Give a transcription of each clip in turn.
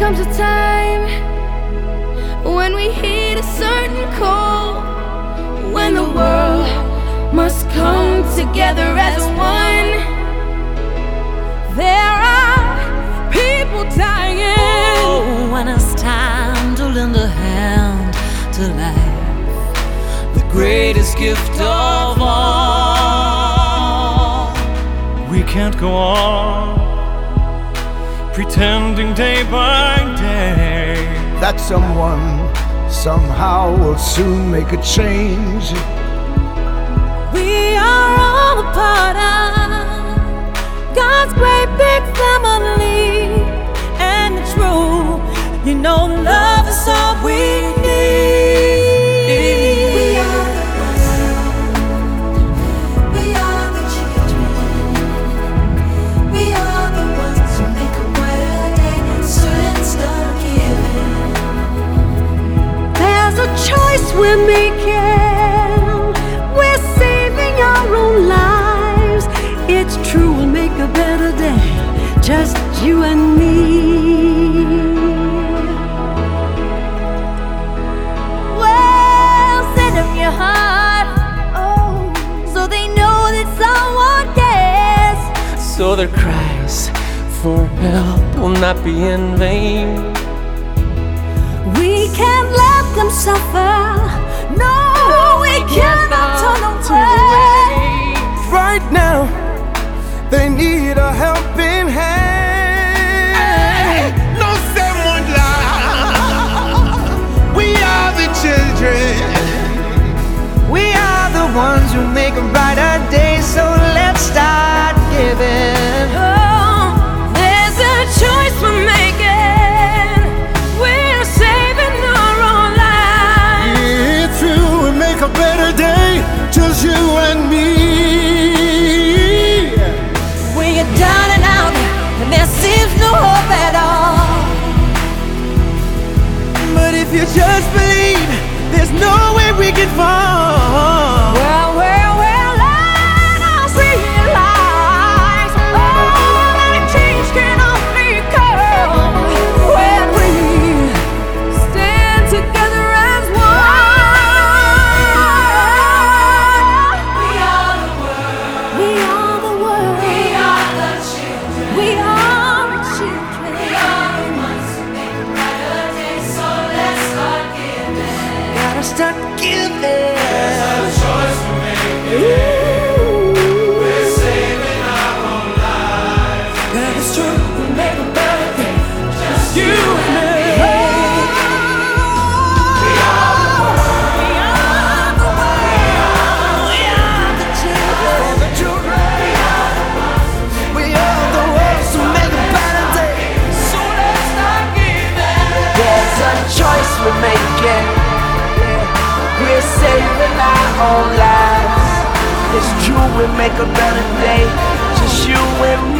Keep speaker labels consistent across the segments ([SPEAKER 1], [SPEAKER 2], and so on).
[SPEAKER 1] comes a time when we hit a certain call, when the world must come together as one. There are people dying.
[SPEAKER 2] Oh, when it's time to lend a hand to life, the greatest gift of all.
[SPEAKER 3] We can't go on pretending day by day
[SPEAKER 4] that someone somehow will soon make a change.
[SPEAKER 1] A choice we're making. We're saving our own lives. It's true, we'll make a better day. Just you and me. Well, send them your heart. Oh, so they know that someone cares.
[SPEAKER 5] so their cries for help will not be in vain.
[SPEAKER 1] We can't let them suffer. No, we cannot turn away.
[SPEAKER 4] Right now, they need a helping hand. Gotta start giving.
[SPEAKER 6] That We make a better day. Just you and me.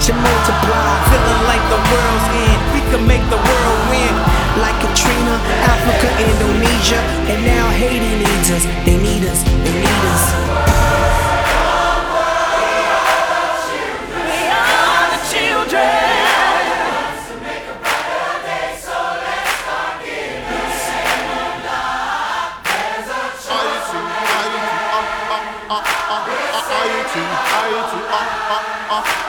[SPEAKER 7] watch it multiply.
[SPEAKER 8] Feeling like the world's end, we can make the world win.
[SPEAKER 7] Like Katrina, Africa, Indonesia, and now Haiti needs us. They need us, they need us.